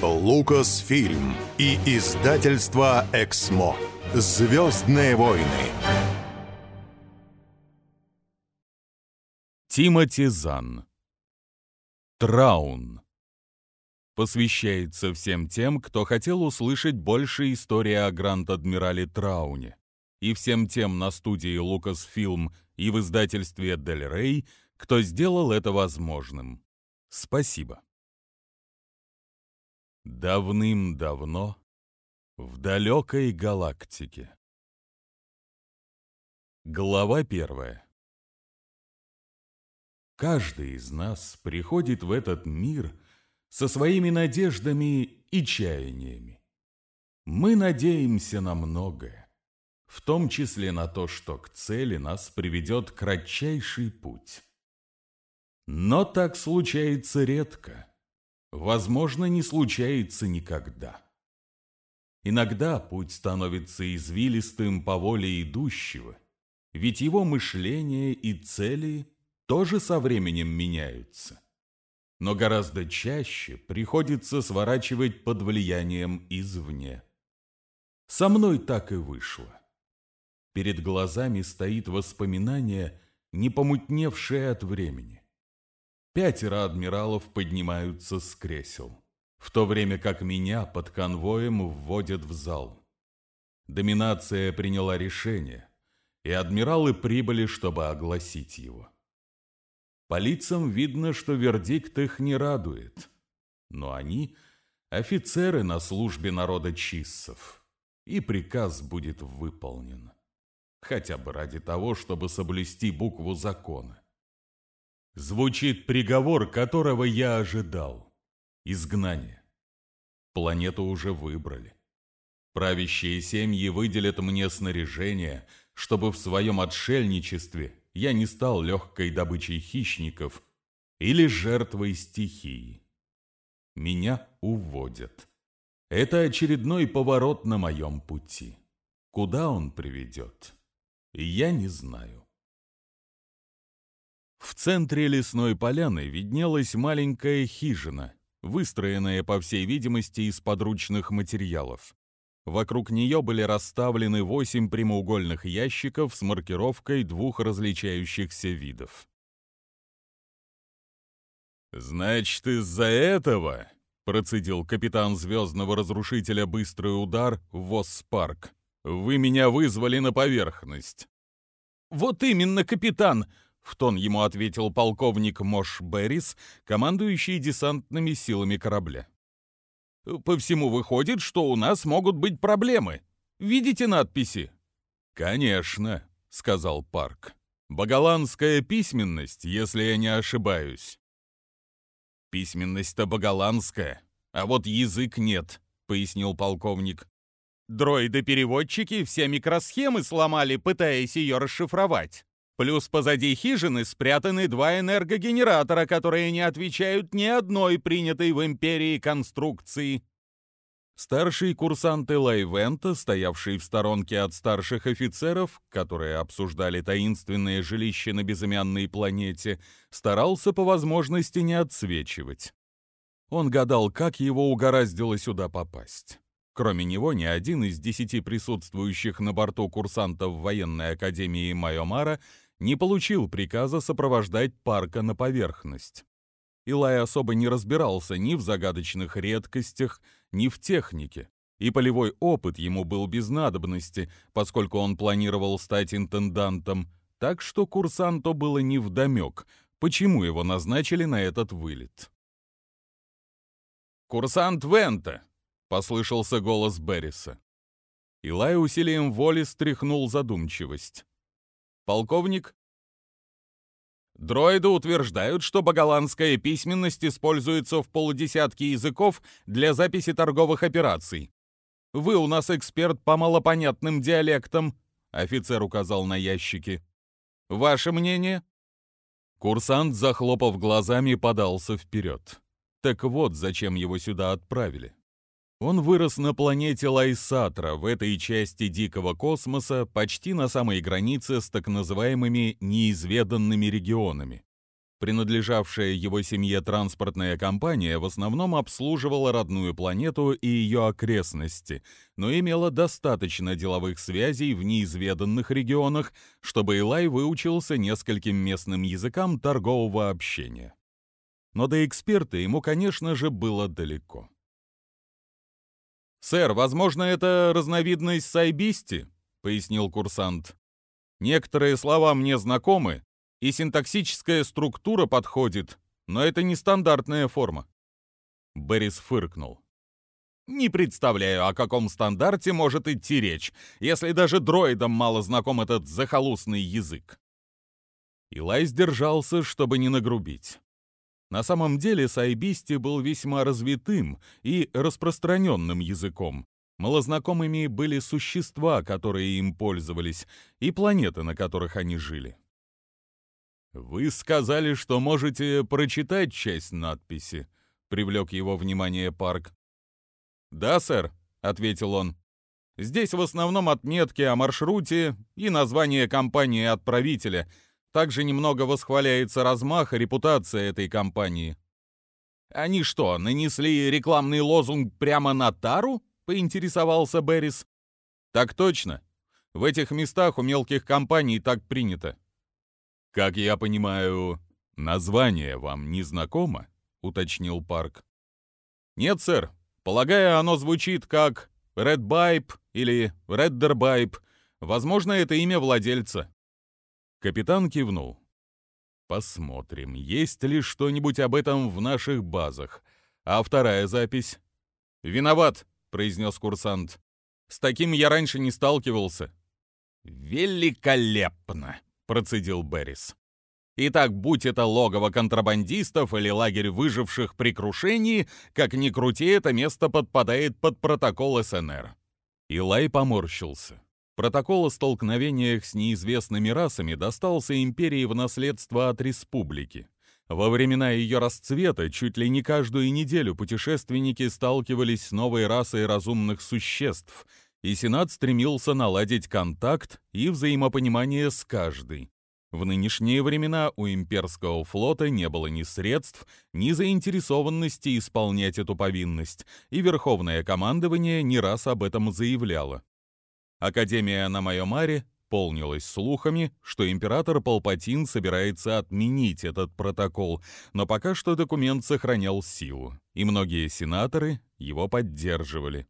Лукасфильм и издательство «Эксмо». «Звездные войны». Тимоти Зан. Траун. Посвящается всем тем, кто хотел услышать больше истории о Гранд-Адмирале Трауне, и всем тем на студии Lucasfilm и в издательстве Дель Рей, кто сделал это возможным. Спасибо. Давным-давно в далекой галактике. Глава первая. Каждый из нас приходит в этот мир со своими надеждами и чаяниями. Мы надеемся на многое, в том числе на то, что к цели нас приведет кратчайший путь. Но так случается редко. Возможно, не случается никогда. Иногда путь становится извилистым по воле идущего, ведь его мышление и цели тоже со временем меняются. Но гораздо чаще приходится сворачивать под влиянием извне. Со мной так и вышло. Перед глазами стоит воспоминание, не помутневшее от времени. Пятеро адмиралов поднимаются с кресел, в то время как меня под конвоем вводят в зал. Доминация приняла решение, и адмиралы прибыли, чтобы огласить его. По лицам видно, что вердикт их не радует, но они – офицеры на службе народа чиссов, и приказ будет выполнен. Хотя бы ради того, чтобы соблюсти букву закона. Звучит приговор, которого я ожидал. Изгнание. Планету уже выбрали. Правящие семьи выделят мне снаряжение, чтобы в своем отшельничестве я не стал легкой добычей хищников или жертвой стихии. Меня уводят. Это очередной поворот на моем пути. Куда он приведет, я не знаю. В центре лесной поляны виднелась маленькая хижина, выстроенная, по всей видимости, из подручных материалов. Вокруг нее были расставлены восемь прямоугольных ящиков с маркировкой двух различающихся видов. «Значит, из-за этого...» — процедил капитан Звездного Разрушителя «Быстрый удар» Воспарк. «Вы меня вызвали на поверхность». «Вот именно, капитан!» В тон ему ответил полковник Мош Беррис, командующий десантными силами корабля. «По всему выходит, что у нас могут быть проблемы. Видите надписи?» «Конечно», — сказал Парк. «Боголандская письменность, если я не ошибаюсь». «Письменность-то боголандская, а вот язык нет», — пояснил полковник. «Дроиды-переводчики все микросхемы сломали, пытаясь ее расшифровать. Плюс позади хижины спрятаны два энергогенератора, которые не отвечают ни одной принятой в Империи конструкции. Старший курсант Элай Вента, стоявший в сторонке от старших офицеров, которые обсуждали таинственное жилище на безымянной планете, старался по возможности не отсвечивать. Он гадал, как его угораздило сюда попасть. Кроме него, ни один из десяти присутствующих на борту курсантов военной академии Майомара не получил приказа сопровождать парка на поверхность. Илай особо не разбирался ни в загадочных редкостях, ни в технике, и полевой опыт ему был без надобности, поскольку он планировал стать интендантом, так что курсанту было невдомек, почему его назначили на этот вылет. «Курсант Вента!» — послышался голос Берриса. Илай усилием воли стряхнул задумчивость. Полковник? Дроиды утверждают, что боголандская письменность используется в полудесятке языков для записи торговых операций. Вы у нас эксперт по малопонятным диалектам, офицер указал на ящики. Ваше мнение? Курсант, захлопав глазами, подался вперед. Так вот, зачем его сюда отправили. Он вырос на планете Лайсатра, в этой части дикого космоса, почти на самой границе с так называемыми неизведанными регионами. Принадлежавшая его семье транспортная компания в основном обслуживала родную планету и ее окрестности, но имела достаточно деловых связей в неизведанных регионах, чтобы Илай выучился нескольким местным языкам торгового общения. Но до эксперта ему, конечно же, было далеко. «Сэр, возможно, это разновидность сайбисти», — пояснил курсант. «Некоторые слова мне знакомы, и синтаксическая структура подходит, но это не стандартная форма. Беррис фыркнул. Не представляю, о каком стандарте может идти речь, если даже дроидам мало знаком этот захолустный язык. Илай сдержался, чтобы не нагрубить. На самом деле сайбисти был весьма развитым и распространенным языком. Малознакомыми были существа, которые им пользовались, и планеты, на которых они жили. «Вы сказали, что можете прочитать часть надписи», — привлек его внимание Парк. «Да, сэр», — ответил он. «Здесь в основном отметки о маршруте и название компании-отправителя. Также немного восхваляется размах и репутация этой компании». «Они что, нанесли рекламный лозунг прямо на тару?» — поинтересовался Беррис. «Так точно. В этих местах у мелких компаний так принято. «Как я понимаю, название вам не знакомо?» — уточнил Парк. «Нет, сэр. Полагаю, оно звучит как Red Bipe или Redder Bipe. Возможно, это имя владельца». Капитан кивнул. «Посмотрим, есть ли что-нибудь об этом в наших базах. А вторая запись?» «Виноват», — произнес курсант. «С таким я раньше не сталкивался». «Великолепно!» процедил Беррис. Итак, будь это логово контрабандистов или лагерь выживших при крушении, как ни крути, это место подпадает под протокол СНР. Илай поморщился. Протокол о столкновениях с неизвестными расами достался империи в наследство от республики. Во времена ее расцвета чуть ли не каждую неделю путешественники сталкивались с новой расой разумных существ — и Сенат стремился наладить контакт и взаимопонимание с каждой. В нынешние времена у имперского флота не было ни средств, ни заинтересованности исполнять эту повинность, и Верховное командование не раз об этом заявляло. Академия на Майомаре полнилась слухами, что император Палпатин собирается отменить этот протокол, но пока что документ сохранял силу, и многие сенаторы его поддерживали.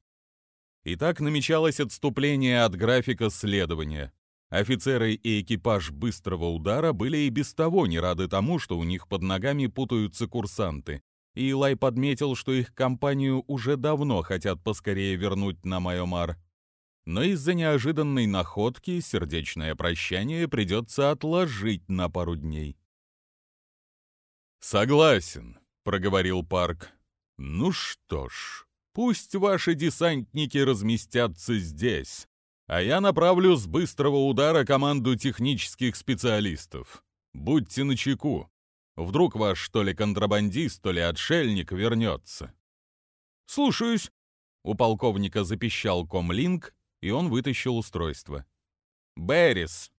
И так намечалось отступление от графика следования. Офицеры и экипаж быстрого удара были и без того не рады тому, что у них под ногами путаются курсанты. И Илай подметил, что их компанию уже давно хотят поскорее вернуть на Майомар. Но из-за неожиданной находки сердечное прощание придется отложить на пару дней. «Согласен», — проговорил Парк. «Ну что ж, Пусть ваши десантники разместятся здесь, а я направлю с быстрого удара команду технических специалистов. Будьте начеку. Вдруг ваш что ли контрабандист, то ли отшельник вернется. Слушаюсь. У полковника запищал комлинк, и он вытащил устройство. Беррис.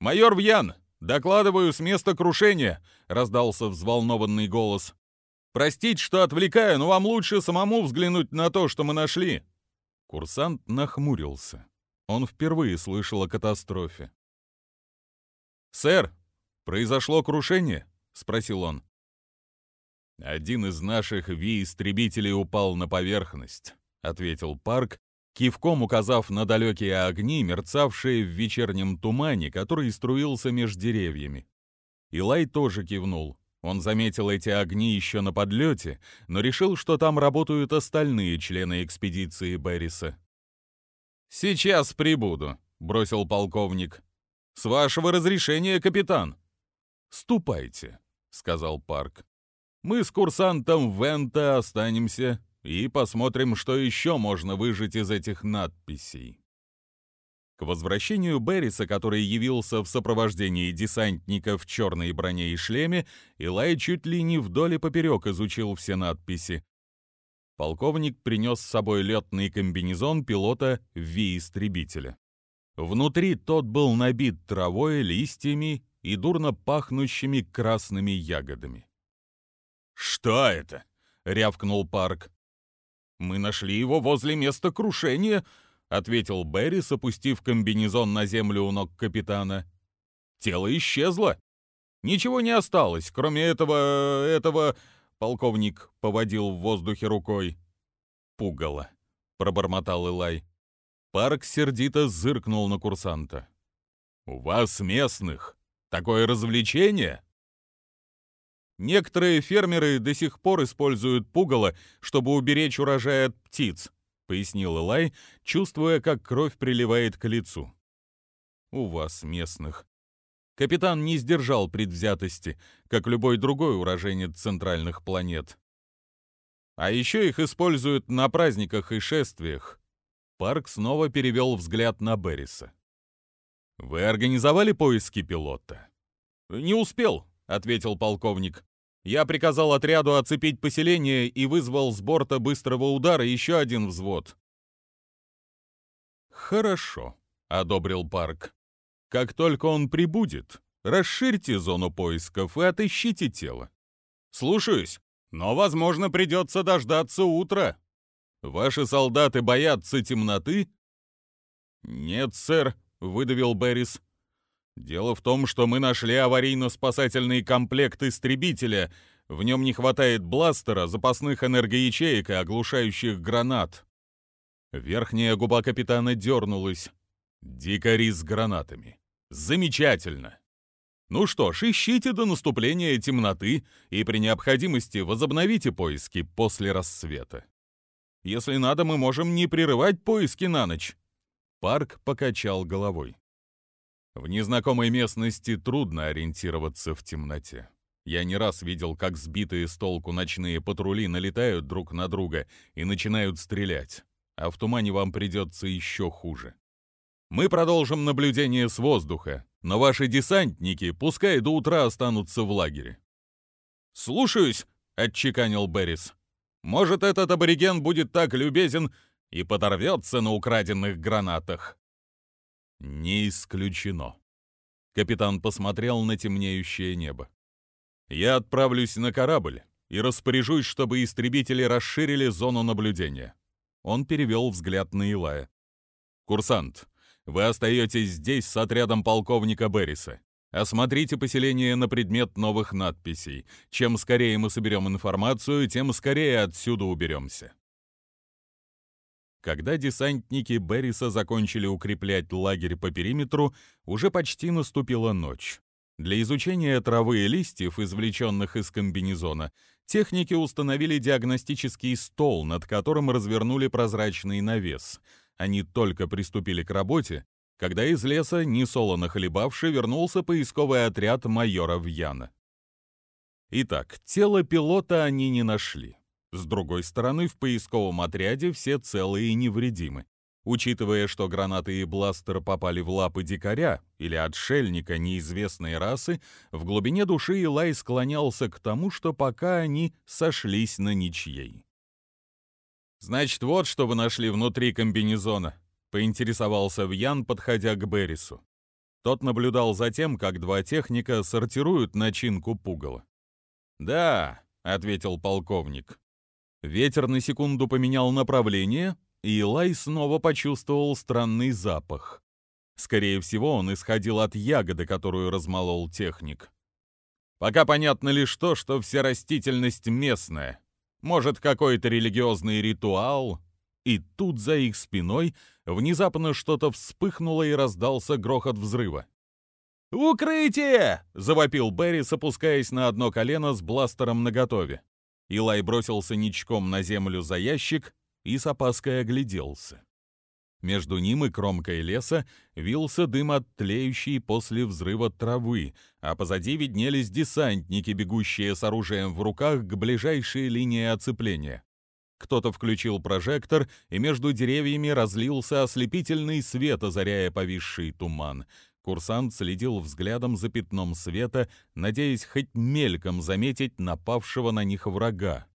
Майор Вьян, докладываю с места крушения, раздался взволнованный голос. Простите, что отвлекаю, но вам лучше самому взглянуть на то, что мы нашли». Курсант нахмурился. Он впервые слышал о катастрофе. «Сэр, произошло крушение?» — спросил он. «Один из наших Ви-истребителей упал на поверхность», — ответил Парк, кивком указав на далекие огни, мерцавшие в вечернем тумане, который струился меж деревьями. Илай тоже кивнул. Он заметил эти огни еще на подлете, но решил, что там работают остальные члены экспедиции Берриса. «Сейчас прибуду», — бросил полковник. «С вашего разрешения, капитан». «Ступайте», — сказал Парк. «Мы с курсантом Вента останемся и посмотрим, что еще можно выжить из этих надписей». К возвращению Берриса, который явился в сопровождении десантника в черной броне и шлеме, Илай чуть ли не вдоль и поперек изучил все надписи. Полковник принес с собой летный комбинезон пилота Ви-истребителя. Внутри тот был набит травой, листьями и дурно пахнущими красными ягодами. «Что это?» — рявкнул Парк. «Мы нашли его возле места крушения», — ответил Беррис, опустив комбинезон на землю у ног капитана. «Тело исчезло. Ничего не осталось, кроме этого... этого...» — полковник поводил в воздухе рукой. «Пугало», — пробормотал Элай. Парк сердито зыркнул на курсанта. «У вас, местных, такое развлечение?» Некоторые фермеры до сих пор используют пугало, чтобы уберечь урожай от птиц, пояснил Элай, чувствуя, как кровь приливает к лицу. У вас, местных. Капитан не сдержал предвзятости, как любой другой уроженец центральных планет. А еще их используют на праздниках и шествиях. Парк снова перевел взгляд на Берриса. «Вы организовали поиски пилота?» «Не успел», — ответил полковник. «Я приказал отряду оцепить поселение и вызвал с борта быстрого удара еще один взвод». «Хорошо», — одобрил Парк. «Как только он прибудет, расширьте зону поисков и отыщите тело». «Слушаюсь, но, возможно, придется дождаться утра. Ваши солдаты боятся темноты?» «Нет, сэр», — выдавил Беррис. Дело в том, что мы нашли аварийно-спасательный комплект истребителя. В нем не хватает бластера, запасных энергоячеек и оглушающих гранат. Верхняя губа капитана дернулась. Дикари с гранатами. Замечательно. Ну что ж, ищите до наступления темноты и при необходимости возобновите поиски после рассвета. Если надо, мы можем не прерывать поиски на ночь. Парк покачал головой. В незнакомой местности трудно ориентироваться в темноте. Я не раз видел, как сбитые с толку ночные патрули налетают друг на друга и начинают стрелять, а в тумане вам придется еще хуже. Мы продолжим наблюдение с воздуха, но ваши десантники пускай до утра останутся в лагере. «Слушаюсь», — отчеканил Беррис. «Может, этот абориген будет так любезен и подорвется на украденных гранатах». «Не исключено». Капитан посмотрел на темнеющее небо. «Я отправлюсь на корабль и распоряжусь, чтобы истребители расширили зону наблюдения». Он перевел взгляд на Илая. «Курсант, вы остаетесь здесь с отрядом полковника Берриса. Осмотрите поселение на предмет новых надписей. Чем скорее мы соберем информацию, тем скорее отсюда уберемся». Когда десантники Берриса закончили укреплять лагерь по периметру, уже почти наступила ночь. Для изучения травы и листьев, извлеченных из комбинезона, техники установили диагностический стол, над которым развернули прозрачный навес. Они только приступили к работе, когда из леса, несолоно хлебавший, вернулся поисковый отряд майора Вьяна. Итак, тело пилота они не нашли. С другой стороны, в поисковом отряде все целые и невредимы. Учитывая, что гранаты и бластер попали в лапы дикаря или отшельника неизвестной расы, в глубине души Илай склонялся к тому, что пока они сошлись на ничьей. «Значит, вот что вы нашли внутри комбинезона», — поинтересовался Вьян, подходя к Беррису. Тот наблюдал за тем, как два техника сортируют начинку пугала. «Да», — ответил полковник, Ветер на секунду поменял направление, и Илай снова почувствовал странный запах. Скорее всего, он исходил от ягоды, которую размолол техник. Пока понятно лишь то, что вся растительность местная. Может, какой-то религиозный ритуал? И тут за их спиной внезапно что-то вспыхнуло и раздался грохот взрыва. «Укрытие!» — завопил Беррис, опускаясь на одно колено с бластером наготове. Илай бросился ничком на землю за ящик и с опаской огляделся. Между ним и кромкой леса вился дым от тлеющей после взрыва травы, а позади виднелись десантники, бегущие с оружием в руках к ближайшей линии оцепления. Кто-то включил прожектор, и между деревьями разлился ослепительный свет, озаряя повисший туман. Курсант следил взглядом за пятном света, надеясь хоть мельком заметить напавшего на них врага.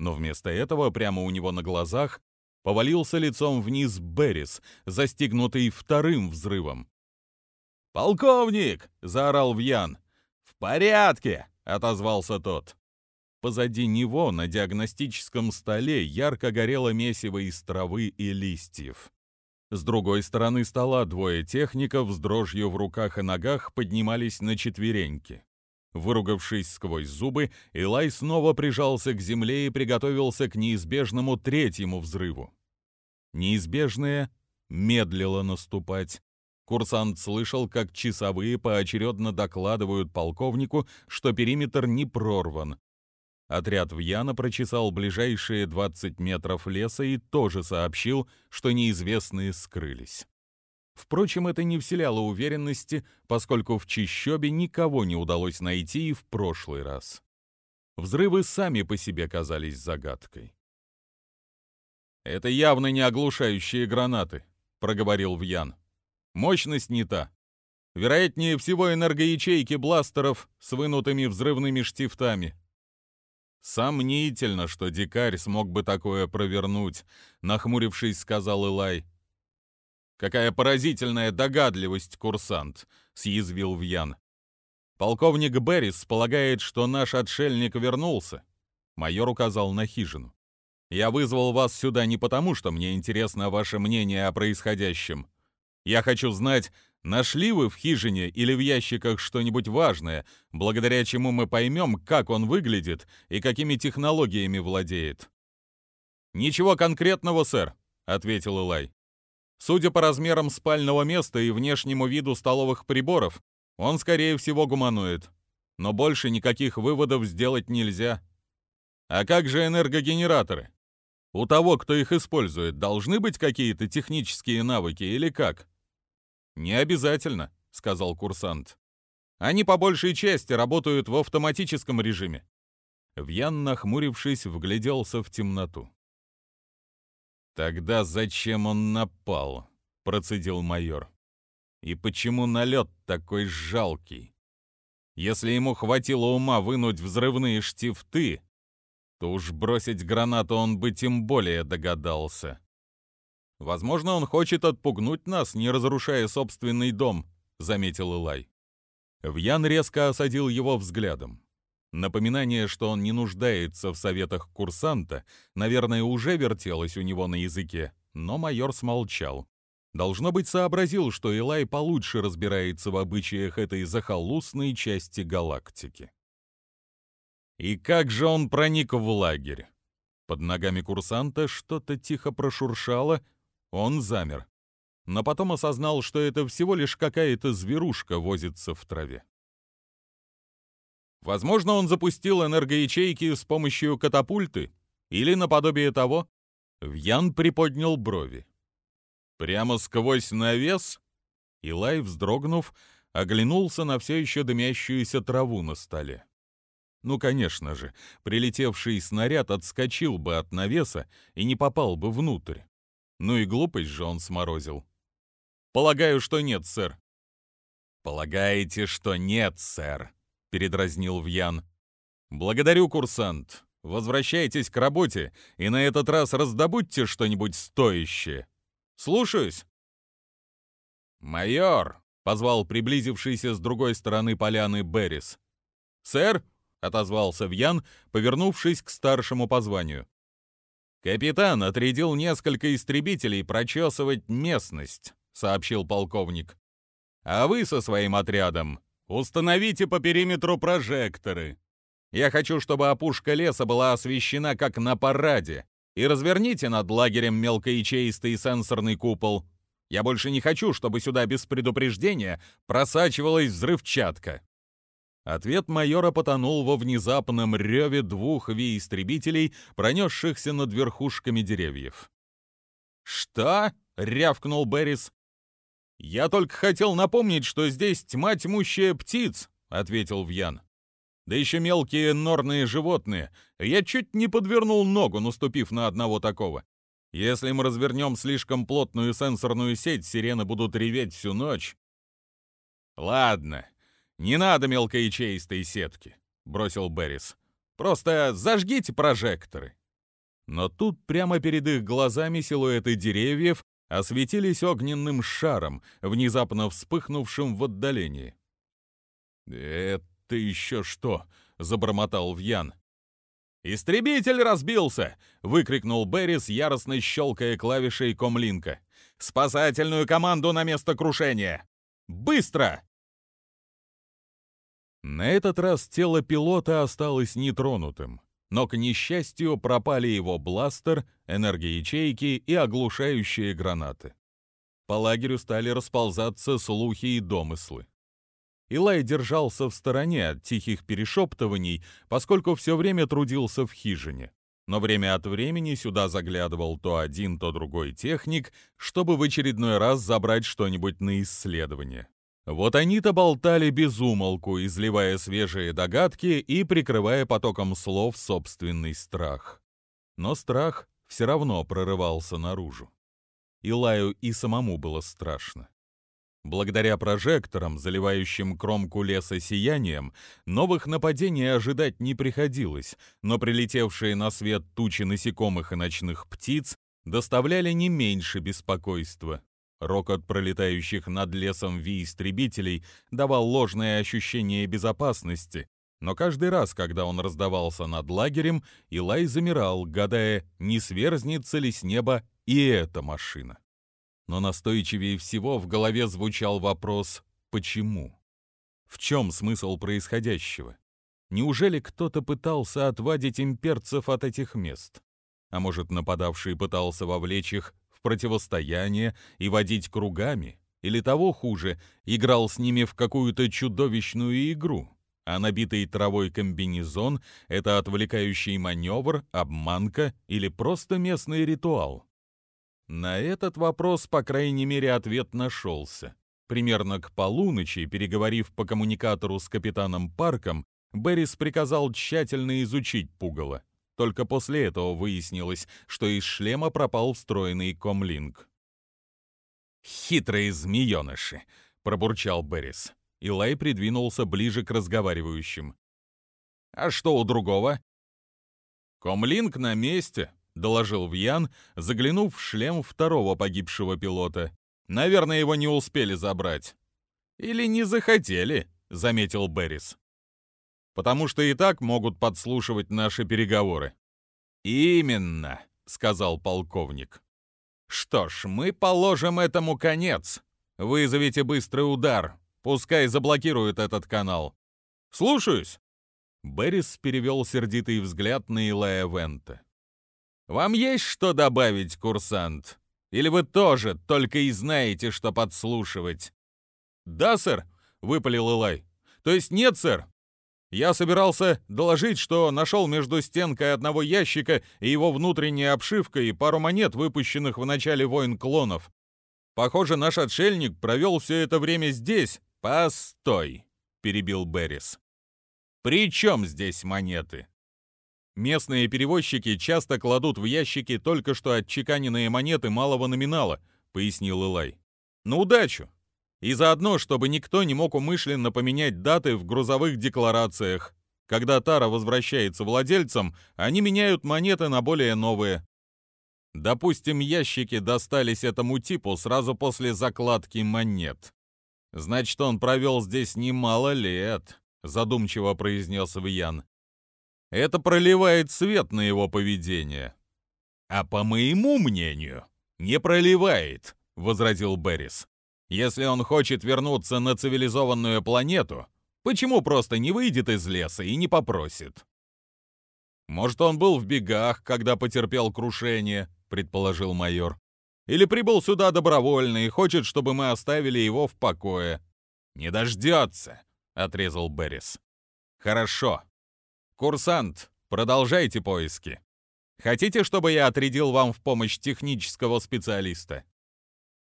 Но вместо этого прямо у него на глазах повалился лицом вниз Беррис, застигнутый вторым взрывом. «Полковник!» — заорал Вьян. «В порядке!» — отозвался тот. Позади него на диагностическом столе ярко горело месиво из травы и листьев. С другой стороны стола двое техников с дрожью в руках и ногах поднимались на четвереньки. Выругавшись сквозь зубы, Илай снова прижался к земле и приготовился к неизбежному третьему взрыву. Неизбежное медлило наступать. Курсант слышал, как часовые поочередно докладывают полковнику, что периметр не прорван, Отряд Вьяна прочесал ближайшие 20 метров леса и тоже сообщил, что неизвестные скрылись. Впрочем, это не вселяло уверенности, поскольку в Чищобе никого не удалось найти и в прошлый раз. Взрывы сами по себе казались загадкой. «Это явно не оглушающие гранаты», — проговорил Вьян. «Мощность не та. Вероятнее всего энергоячейки бластеров с вынутыми взрывными штифтами. «Сомнительно, что дикарь смог бы такое провернуть», — нахмурившись, сказал Илай. «Какая поразительная догадливость, курсант», — съязвил Вьян. «Полковник Беррис полагает, что наш отшельник вернулся». Майор указал на хижину. «Я вызвал вас сюда не потому, что мне интересно ваше мнение о происходящем. Я хочу знать, Нашли вы в хижине или в ящиках что-нибудь важное, благодаря чему мы поймем, как он выглядит и какими технологиями владеет?» «Ничего конкретного, сэр», — ответил Илай. «Судя по размерам спального места и внешнему виду столовых приборов, он, скорее всего, гуманоид. Но больше никаких выводов сделать нельзя. А как же энергогенераторы? У того, кто их использует, должны быть какие-то технические навыки или как?» «Не обязательно», — сказал курсант. «Они по большей части работают в автоматическом режиме». Вьян, нахмурившись, вгляделся в темноту. «Тогда зачем он напал?» — процедил майор. «И почему налет такой жалкий? Если ему хватило ума вынуть взрывные штифты, то уж бросить гранату он бы тем более догадался». Возможно, он хочет отпугнуть нас, не разрушая собственный дом», — заметил Илай. Вьян резко осадил его взглядом. Напоминание, что он не нуждается в советах курсанта, наверное, уже вертелось у него на языке, но майор смолчал. Должно быть, сообразил, что Илай получше разбирается в обычаях этой захолустной части галактики. И как же он проник в лагерь? Под ногами курсанта что-то тихо прошуршало, он замер, но потом осознал, что это всего лишь какая-то зверушка возится в траве. Возможно, он запустил энергоячейки с помощью катапульты или наподобие того. Вьян приподнял брови. Прямо сквозь навес? Илай, вздрогнув, оглянулся на все еще дымящуюся траву на столе. Ну, конечно же, прилетевший снаряд отскочил бы от навеса и не попал бы внутрь. Ну и глупость же он сморозил. Полагаю, что нет, сэр. Полагаете, что нет, сэр, передразнил Вьян. Благодарю, курсант. Возвращайтесь к работе и на этот раз раздобудьте что-нибудь стоящее. Слушаюсь. Майор, позвал приблизившийся с другой стороны поляны Беррис. Сэр, отозвался Вьян, повернувшись к старшему по званию. «Капитан отрядил несколько истребителей прочесывать местность», — сообщил полковник. «А вы со своим отрядом установите по периметру прожекторы. Я хочу, чтобы опушка леса была освещена как на параде, и разверните над лагерем мелкоячеистый сенсорный купол. Я больше не хочу, чтобы сюда без предупреждения просачивалась взрывчатка. Ответ майора потонул во внезапном реве двух ви-истребителей, пронесшихся над верхушками деревьев. «Что?» — рявкнул Беррис. «Я только хотел напомнить, что здесь тьма тьмущая птиц», — ответил Вьян. «Да еще мелкие норные животные. Я чуть не подвернул ногу, наступив на одного такого. Если мы развернем слишком плотную сенсорную сеть, сирены будут реветь всю ночь». «Ладно, «Не надо мелкоячеистой сетки», — бросил Беррис. «Просто зажгите прожекторы». Но тут прямо перед их глазами силуэты деревьев, осветились огненным шаром, внезапно вспыхнувшим в отдалении. «Это еще что?» — забормотал Вьян. «Истребитель разбился!» — выкрикнул Беррис, яростно щелкая клавишей комлинка. «Спасательную команду на место крушения! Быстро!» На этот раз тело пилота осталось нетронутым, но, к несчастью, пропали его бластер, энергоячейки и оглушающие гранаты. По лагерю стали расползаться слухи и домыслы. Илай держался в стороне от тихих перешептываний, поскольку все время трудился в хижине. Но время от времени сюда заглядывал то один, то другой техник, чтобы в очередной раз забрать что-нибудь на исследование. Вот они-то болтали без умолку, изливая свежие догадки и прикрывая потоком слов собственный страх. Но страх все равно прорывался наружу. Илаю и самому было страшно. Благодаря прожекторам, заливающим кромку леса сиянием, новых нападений ожидать не приходилось, но прилетевшие на свет тучи насекомых и ночных птиц доставляли не меньше беспокойства. Рокот пролетающих над лесом ви-истребителей давал ложное ощущение безопасности, но каждый раз, когда он раздавался над лагерем, Илай замирал, гадая, не сверзнется ли с неба и эта машина но настойчивее всего в голове звучал вопрос «почему?». В чем смысл происходящего? Неужели кто-то пытался отвадить имперцев от этих мест? А может, нападавший пытался вовлечь их противостояние и водить кругами? Или того хуже, играл с ними в какую-то чудовищную игру? А набитый травой комбинезон — это отвлекающий маневр, обманка или просто местный ритуал? На этот вопрос, по крайней мере, ответ нашелся. Примерно к полуночи, переговорив по коммуникатору с капитаном Парком, Беррис приказал тщательно изучить пугало. Только после этого выяснилось, что из шлема пропал встроенный комлинк. «Хитрые змееныши!» — пробурчал Беррис. Илай придвинулся ближе к разговаривающим. «А что у другого?» «Комлинк на месте», — доложил Вьян, заглянув в шлем второго погибшего пилота. «Наверное, его не успели забрать». «Или не захотели», — заметил Беррис. «Потому что и так могут подслушивать наши переговоры». «Именно», — сказал полковник. «Что ж, мы положим этому конец. Вызовите быстрый удар. Пускай заблокируют этот канал». «Слушаюсь». Беррис перевел сердитый взгляд на Илая Вента. Вам есть что добавить, курсант? Или вы тоже только и знаете, что подслушивать?» «Да, сэр», — выпалил Илай. «То есть нет, сэр. Я собирался доложить, что нашел между стенкой одного ящика и его внутренней обшивкой пару монет, выпущенных в начале войн клонов. Похоже, наш отшельник провел все это время здесь. Постой», — перебил Беррис. «При чем здесь монеты?» Местные перевозчики часто кладут в ящики только что отчеканенные монеты малого номинала, пояснил Илай. На удачу. И заодно, чтобы никто не мог умышленно поменять даты в грузовых декларациях. Когда тара возвращается владельцам, они меняют монеты на более новые. Допустим, ящики достались этому типу сразу после закладки монет. Значит, он провел здесь немало лет, задумчиво произнес Виян. Это проливает свет на его поведение. А по моему мнению, не проливает, возразил Беррис. Если он хочет вернуться на цивилизованную планету, почему просто не выйдет из леса и не попросит? Может, он был в бегах, когда потерпел крушение, предположил майор. Или прибыл сюда добровольно и хочет, чтобы мы оставили его в покое. Не дождется, отрезал Беррис. Хорошо, «Курсант, продолжайте поиски. Хотите, чтобы я отрядил вам в помощь технического специалиста?»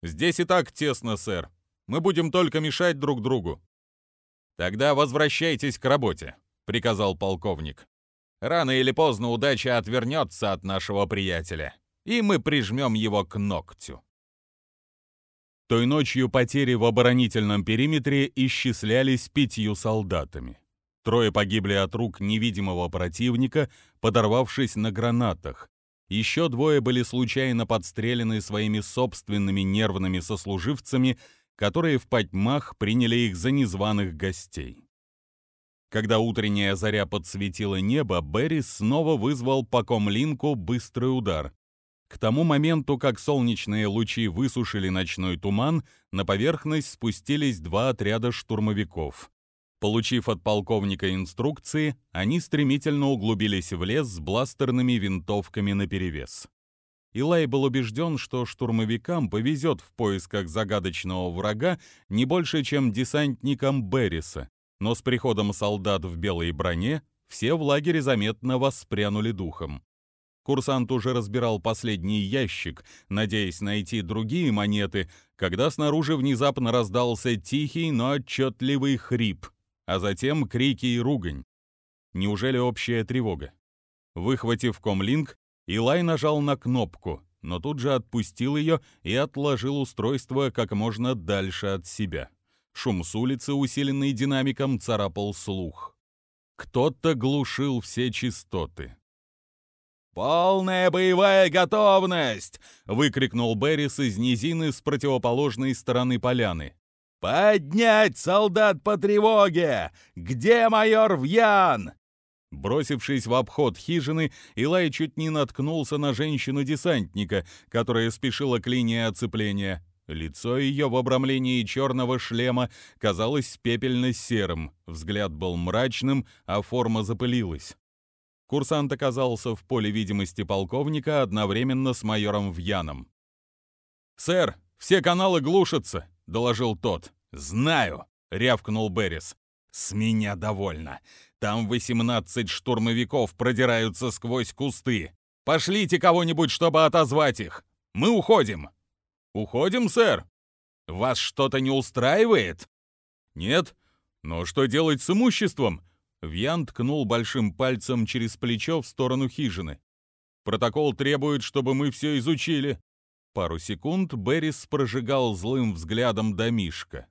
«Здесь и так тесно, сэр. Мы будем только мешать друг другу». «Тогда возвращайтесь к работе», — приказал полковник. «Рано или поздно удача отвернется от нашего приятеля, и мы прижмем его к ногтю». Той ночью потери в оборонительном периметре исчислялись пятью солдатами. Трое погибли от рук невидимого противника, подорвавшись на гранатах. Еще двое были случайно подстрелены своими собственными нервными сослуживцами, которые в потьмах приняли их за незваных гостей. Когда утренняя заря подсветила небо, Берри снова вызвал по комлинку быстрый удар. К тому моменту, как солнечные лучи высушили ночной туман, на поверхность спустились два отряда штурмовиков. Получив от полковника инструкции, они стремительно углубились в лес с бластерными винтовками наперевес. Илай был убежден, что штурмовикам повезет в поисках загадочного врага не больше, чем десантникам Берриса, но с приходом солдат в белой броне все в лагере заметно воспрянули духом. Курсант уже разбирал последний ящик, надеясь найти другие монеты, когда снаружи внезапно раздался тихий, но отчетливый хрип, а затем крики и ругань. Неужели общая тревога? Выхватив комлинг, Илай нажал на кнопку, но тут же отпустил ее и отложил устройство как можно дальше от себя. Шум с улицы, усиленный динамиком, царапал слух. Кто-то глушил все частоты. «Полная боевая готовность!» — выкрикнул Беррис из низины с противоположной стороны поляны. «Поднять солдат по тревоге! Где майор Вьян?» Бросившись в обход хижины, Илай чуть не наткнулся на женщину-десантника, которая спешила к линии оцепления. Лицо ее в обрамлении черного шлема казалось пепельно-серым, взгляд был мрачным, а форма запылилась. Курсант оказался в поле видимости полковника одновременно с майором Вьяном. «Сэр, все каналы глушатся», — доложил тот. «Знаю», — рявкнул Беррис. «С меня довольно. Там 18 штурмовиков продираются сквозь кусты. Пошлите кого-нибудь, чтобы отозвать их. Мы уходим». «Уходим, сэр. Вас что-то не устраивает?» «Нет. Но что делать с имуществом?» Вьян ткнул большим пальцем через плечо в сторону хижины. «Протокол требует, чтобы мы все изучили». Пару секунд Беррис прожигал злым взглядом домишка.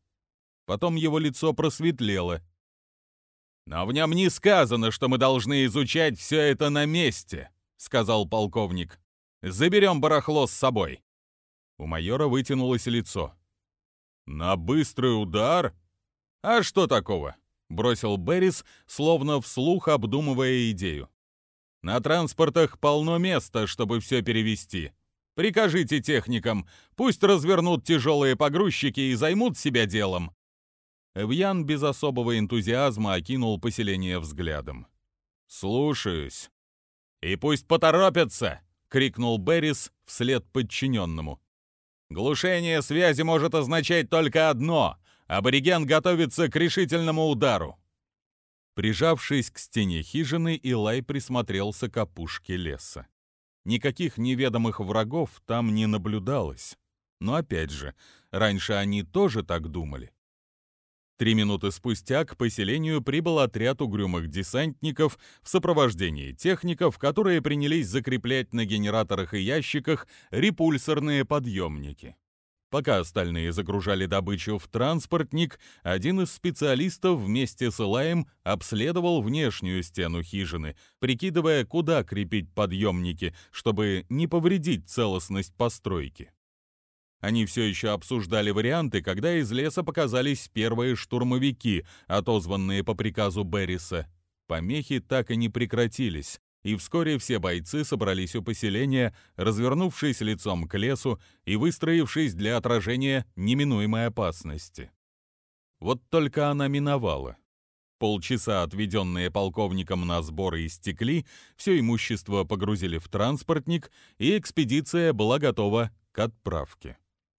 Потом его лицо просветлело. «Но в нем не сказано, что мы должны изучать все это на месте», — сказал полковник. «Заберем барахло с собой». У майора вытянулось лицо. «На быстрый удар? А что такого? бросил Беррис, словно вслух обдумывая идею. На транспортах полно места, чтобы все перевести. Прикажите техникам, пусть развернут тяжелые погрузчики и займут себя делом. Эвьян без особого энтузиазма окинул поселение взглядом. «Слушаюсь». «И пусть поторопятся!» — крикнул Беррис вслед подчиненному. «Глушение связи может означать только одно Абориген готовится к решительному удару. Прижавшись к стене хижины, Илай присмотрелся к опушке леса. Никаких неведомых врагов там не наблюдалось. Но опять же, раньше они тоже так думали. Три минуты спустя к поселению прибыл отряд угрюмых десантников в сопровождении техников, которые принялись закреплять на генераторах и ящиках репульсорные подъемники. Пока остальные загружали добычу в транспортник, один из специалистов вместе с Илаем обследовал внешнюю стену хижины, прикидывая, куда крепить подъемники, чтобы не повредить целостность постройки. Они все еще обсуждали варианты, когда из леса показались первые штурмовики, отозванные по приказу Берриса. Помехи так и не прекратились и вскоре все бойцы собрались у поселения, развернувшись лицом к лесу и выстроившись для отражения неминуемой опасности. Вот только она миновала. Полчаса, отведенные полковником на сборы истекли, все имущество погрузили в транспортник, и экспедиция была готова к отправке.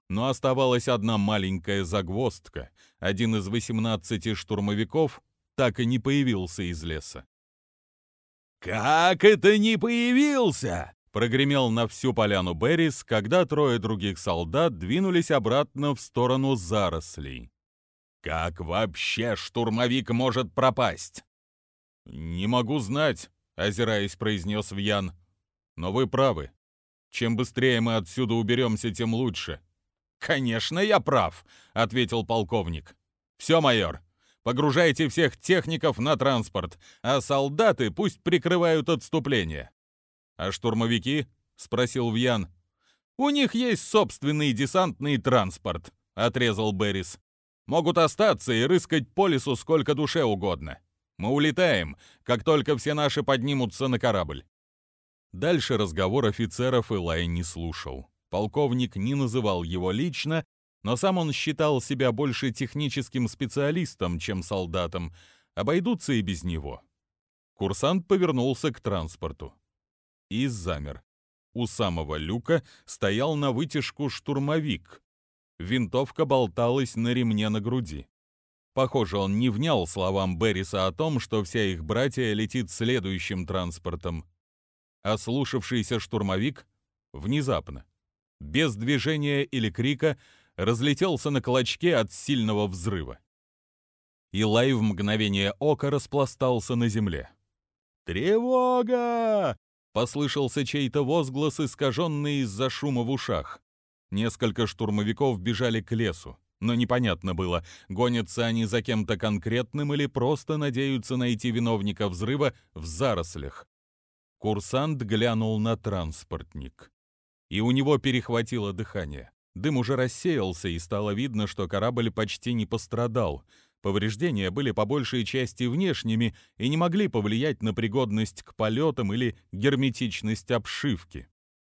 Но оставалась одна маленькая загвоздка. Один из 18 штурмовиков так и не появился из леса. «Как это не появился?» Прогремел на всю поляну Беррис, когда трое других солдат двинулись обратно в сторону зарослей. «Как вообще штурмовик может пропасть?» «Не могу знать», — озираясь, произнес Вьян. «Но вы правы. Чем быстрее мы отсюда уберемся, тем лучше». «Конечно, я прав», — ответил полковник. «Все, майор, Погружайте всех техников на транспорт, а солдаты пусть прикрывают отступление. А штурмовики? спросил Вьян. «У них есть собственный десантный транспорт», — отрезал Беррис. «Могут остаться и рыскать по лесу сколько душе угодно. Мы улетаем, как только все наши поднимутся на корабль». Дальше разговор офицеров Илай не слушал. Полковник не называл его лично, но сам он считал себя больше техническим специалистом, чем солдатом. Обойдутся и без него. Курсант повернулся к транспорту и замер. У самого люка стоял на вытяжку штурмовик. Винтовка болталась на ремне на груди. Похоже, он не внял словам Берриса о том, что вся их братья летит следующим транспортом. Ослушавшийся штурмовик внезапно, без движения или крика, разлетелся на клочке от сильного взрыва. Илай в мгновение ока распластался на земле. «Тревога!» Послышался чей-то возглас, искаженный из-за шума в ушах. Несколько штурмовиков бежали к лесу, но непонятно было, гонятся они за кем-то конкретным или просто надеются найти виновника взрыва в зарослях. Курсант глянул на транспортник. И у него перехватило дыхание. Дым уже рассеялся, и стало видно, что корабль почти не пострадал — Повреждения были по большей части внешними и не могли повлиять на пригодность к полетам или герметичность обшивки.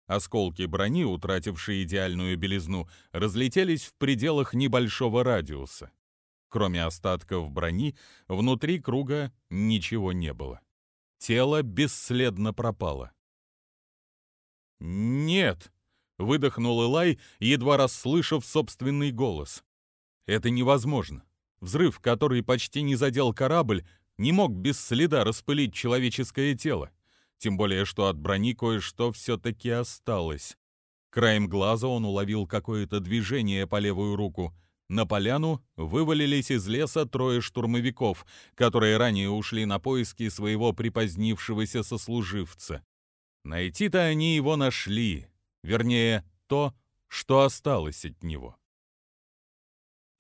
Осколки брони, утратившие идеальную белизну, разлетелись в пределах небольшого радиуса. Кроме остатков брони, внутри круга ничего не было. Тело бесследно пропало. «Нет!» — выдохнул Элай, едва расслышав собственный голос. «Это невозможно. Взрыв, который почти не задел корабль, не мог без следа распылить человеческое тело. Тем более, что от брони кое-что все-таки осталось. Краем глаза он уловил какое-то движение по левую руку. На поляну вывалились из леса трое штурмовиков, которые ранее ушли на поиски своего припозднившегося сослуживца. Найти-то они его нашли, вернее, то, что осталось от него.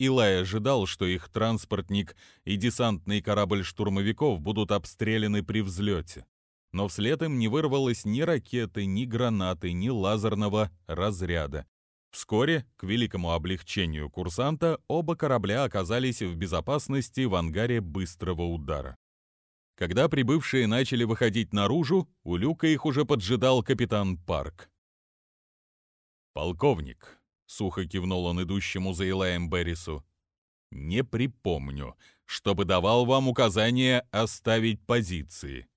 Илай ожидал, что их транспортник и десантный корабль штурмовиков будут обстреляны при взлете. Но вслед им не вырвалось ни ракеты, ни гранаты, ни лазерного разряда. Вскоре, к великому облегчению курсанта, оба корабля оказались в безопасности в ангаре быстрого удара. Когда прибывшие начали выходить наружу, у люка их уже поджидал капитан Парк. «Полковник, сухо кивнул он идущему за Илаем Беррису. Не припомню, чтобы давал вам указание оставить позиции.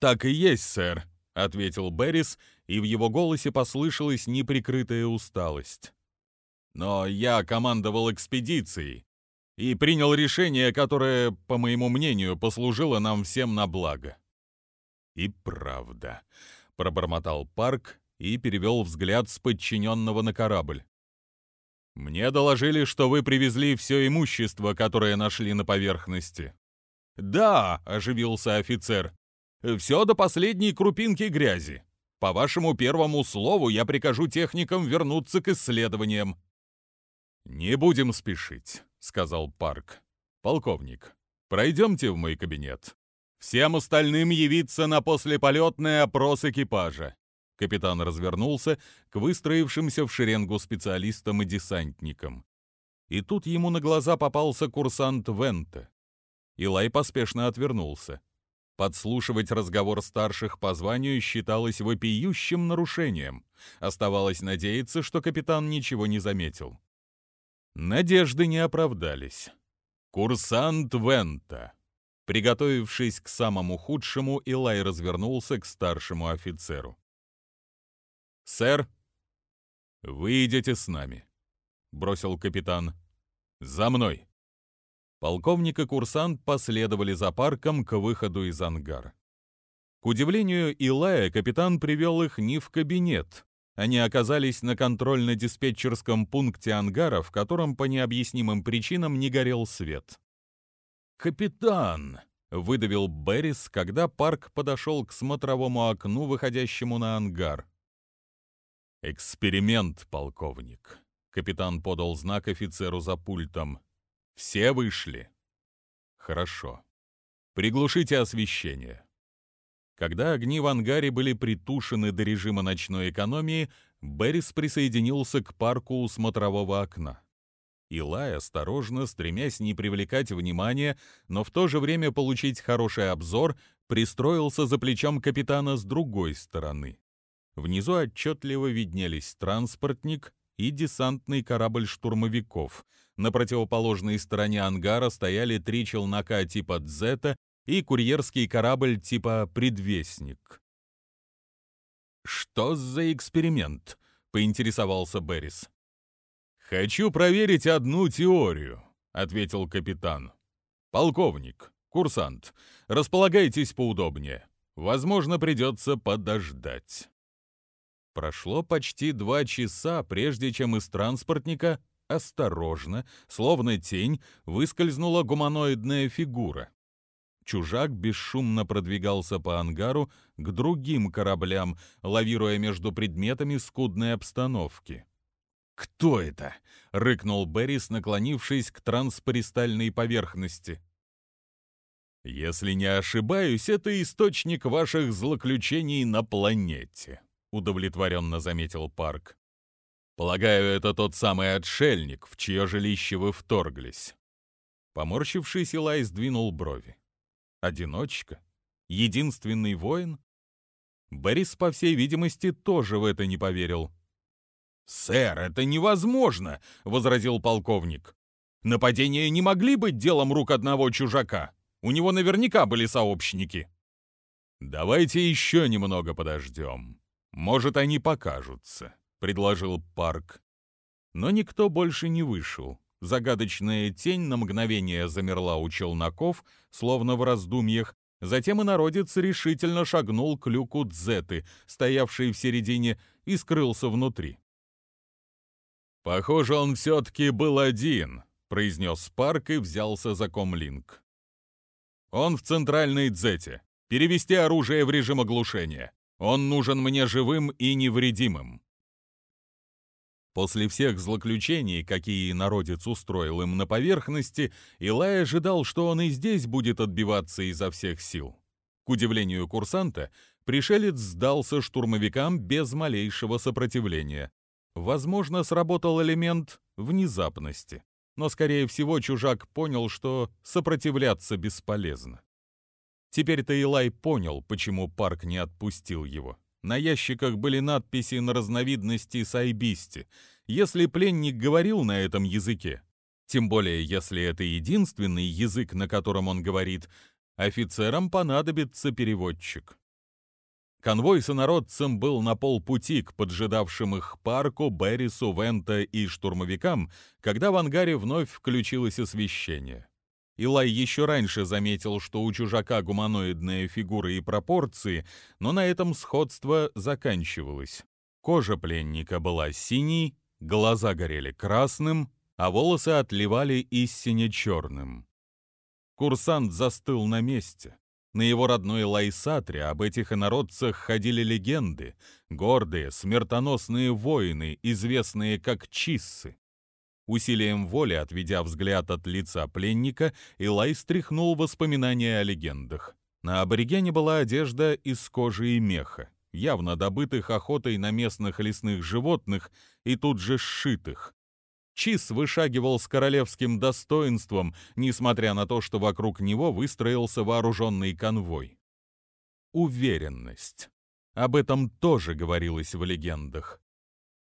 Так и есть, сэр, ответил Беррис, и в его голосе послышалась неприкрытая усталость. Но я командовал экспедицией и принял решение, которое, по моему мнению, послужило нам всем на благо. И правда, пробормотал Парк и перевел взгляд с подчиненного на корабль. Мне доложили, что вы привезли все имущество, которое нашли на поверхности. Да, оживился офицер. Все до последней крупинки грязи. По вашему первому слову я прикажу техникам вернуться к исследованиям. Не будем спешить, сказал Парк. Полковник, пройдемте в мой кабинет. Всем остальным явиться на послеполетный опрос экипажа. Капитан развернулся к выстроившимся в шеренгу специалистам и десантникам. И тут ему на глаза попался курсант Вента. Илай поспешно отвернулся. Подслушивать разговор старших по званию считалось вопиющим нарушением. Оставалось надеяться, что капитан ничего не заметил. Надежды не оправдались. «Курсант Вента!» Приготовившись к самому худшему, Илай развернулся к старшему офицеру. «Сэр, вы идете с нами», — бросил капитан. «За мной!» Полковник и курсант последовали за парком к выходу из ангара. К удивлению Илая, капитан привел их не в кабинет. Они оказались на контрольно-диспетчерском пункте ангара, в котором по необъяснимым причинам не горел свет. «Капитан!» — выдавил Беррис, когда парк подошел к смотровому окну, выходящему на ангар. «Эксперимент, полковник», — капитан подал знак офицеру за пультом. «Все вышли?» «Хорошо. Приглушите освещение». Когда огни в ангаре были притушены до режима ночной экономии, Беррис присоединился к парку у смотрового окна. Илай осторожно, стремясь не привлекать внимания, но в то же время получить хороший обзор, пристроился за плечом капитана с другой стороны. Внизу отчетливо виднелись транспортник и десантный корабль штурмовиков. На противоположной стороне ангара стояли три челнока типа «Дзета» и курьерский корабль типа «Предвестник». «Что за эксперимент?» — поинтересовался Беррис. «Хочу проверить одну теорию», — ответил капитан. «Полковник, курсант, располагайтесь поудобнее. Возможно, придется подождать». Прошло почти два часа, прежде чем из транспортника осторожно, словно тень, выскользнула гуманоидная фигура. Чужак бесшумно продвигался по ангару к другим кораблям, лавируя между предметами скудной обстановки. «Кто это?» — рыкнул Беррис, наклонившись к транспористальной поверхности. «Если не ошибаюсь, это источник ваших злоключений на планете», — удовлетворенно заметил Парк. «Полагаю, это тот самый отшельник, в чье жилище вы вторглись». Поморщившись, Илай сдвинул брови. «Одиночка? Единственный воин?» Борис, по всей видимости, тоже в это не поверил. «Сэр, это невозможно!» — возразил полковник. «Нападения не могли быть делом рук одного чужака. У него наверняка были сообщники». «Давайте еще немного подождем. Может, они покажутся», — предложил Парк. Но никто больше не вышел. Загадочная тень на мгновение замерла у челноков, словно в раздумьях, затем и народец решительно шагнул к люку Дзеты, стоявшей в середине, и скрылся внутри. «Похоже, он все-таки был один», — произнес Парк и взялся за комлинк. «Он в центральной дзете. Перевести оружие в режим оглушения. Он нужен мне живым и невредимым». После всех злоключений, какие народец устроил им на поверхности, Илай ожидал, что он и здесь будет отбиваться изо всех сил. К удивлению курсанта, пришелец сдался штурмовикам без малейшего сопротивления. Возможно, сработал элемент внезапности, но, скорее всего, чужак понял, что сопротивляться бесполезно. Теперь-то Илай понял, почему парк не отпустил его. На ящиках были надписи на разновидности сайбисти. Если пленник говорил на этом языке, тем более если это единственный язык, на котором он говорит, офицерам понадобится переводчик. Конвой с инородцем был на полпути к поджидавшим их парку, Беррису, Вента и штурмовикам, когда в ангаре вновь включилось освещение. Илай еще раньше заметил, что у чужака гуманоидные фигуры и пропорции, но на этом сходство заканчивалось. Кожа пленника была синей, глаза горели красным, а волосы отливали истине черным. Курсант застыл на месте. На его родной Лайсатре об этих инородцах ходили легенды, гордые, смертоносные воины, известные как чиссы. Усилием воли, отведя взгляд от лица пленника, Илай стряхнул воспоминания о легендах. На аборигене была одежда из кожи и меха, явно добытых охотой на местных лесных животных и тут же сшитых. Чис вышагивал с королевским достоинством, несмотря на то, что вокруг него выстроился вооруженный конвой. Уверенность. Об этом тоже говорилось в легендах.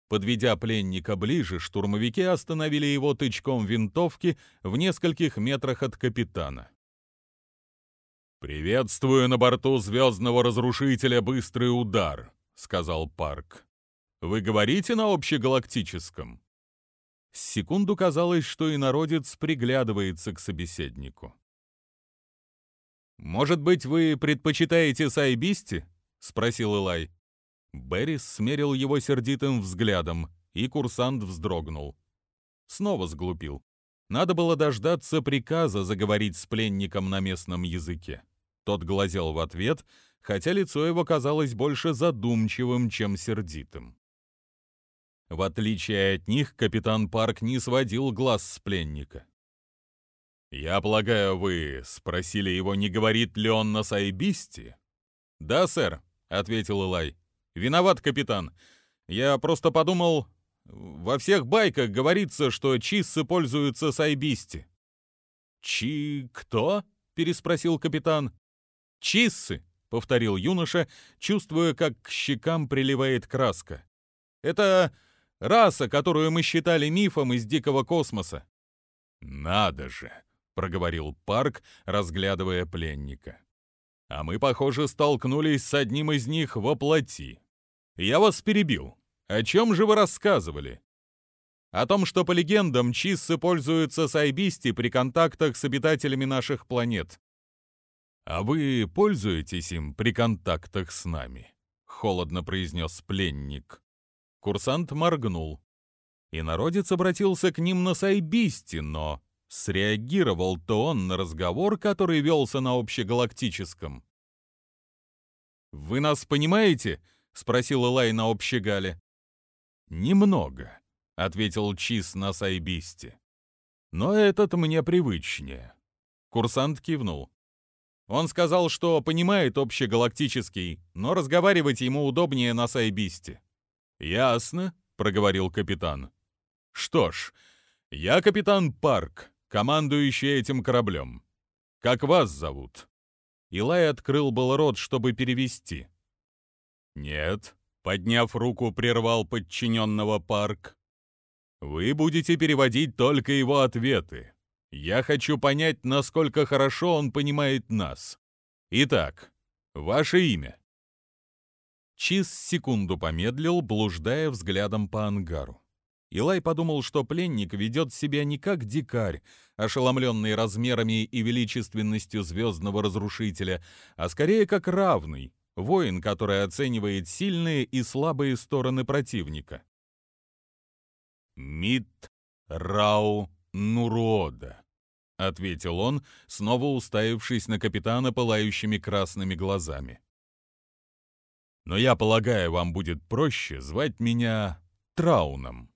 Подведя пленника ближе, штурмовики остановили его тычком винтовки в нескольких метрах от капитана. «Приветствую на борту звездного разрушителя «Быстрый удар», — сказал Парк. «Вы говорите на общегалактическом?» Секунду казалось, что и народец приглядывается к собеседнику. «Может быть, вы предпочитаете Сайбисти?» — спросил Илай. Беррис смерил его сердитым взглядом, и курсант вздрогнул. Снова сглупил. Надо было дождаться приказа заговорить с пленником на местном языке. Тот глазел в ответ, хотя лицо его казалось больше задумчивым, чем сердитым. В отличие от них, капитан Парк не сводил глаз с пленника. «Я полагаю, вы спросили его, не говорит ли он на Сайбисте?» «Да, сэр», — ответил Илай. «Виноват, капитан. Я просто подумал, во всех байках говорится, что чиссы пользуются сайбисти». «Чи... кто?» — переспросил капитан. «Чиссы», — повторил юноша, чувствуя, как к щекам приливает краска. «Это раса, которую мы считали мифом из дикого космоса». «Надо же!» — проговорил Парк, разглядывая пленника. «А мы, похоже, столкнулись с одним из них во плоти. Я вас перебил. О чем же вы рассказывали?» «О том, что по легендам чиссы пользуются сайбисти при контактах с обитателями наших планет». «А вы пользуетесь им при контактах с нами?» — холодно произнес пленник. Курсант моргнул. И народец обратился к ним на сайбисти, но Среагировал-то он на разговор, который велся на общегалактическом. «Вы нас понимаете?» — спросил Элай на общегале. «Немного», — ответил Чиз на сайбисте. «Но этот мне привычнее». Курсант кивнул. Он сказал, что понимает общегалактический, но разговаривать ему удобнее на сайбисте. «Ясно», — проговорил капитан. «Что ж, я капитан Парк, командующий этим кораблем. Как вас зовут?» Илай открыл был рот, чтобы перевести. «Нет», — подняв руку, прервал подчиненного Парк. «Вы будете переводить только его ответы. Я хочу понять, насколько хорошо он понимает нас. Итак, ваше имя?» Чиз секунду помедлил, блуждая взглядом по ангару. Илай подумал, что пленник ведет себя не как дикарь, ошеломленный размерами и величественностью звездного разрушителя, а скорее как равный, воин, который оценивает сильные и слабые стороны противника. «Мит Рау Нурода», — ответил он, снова уставившись на капитана пылающими красными глазами. «Но я полагаю, вам будет проще звать меня Трауном».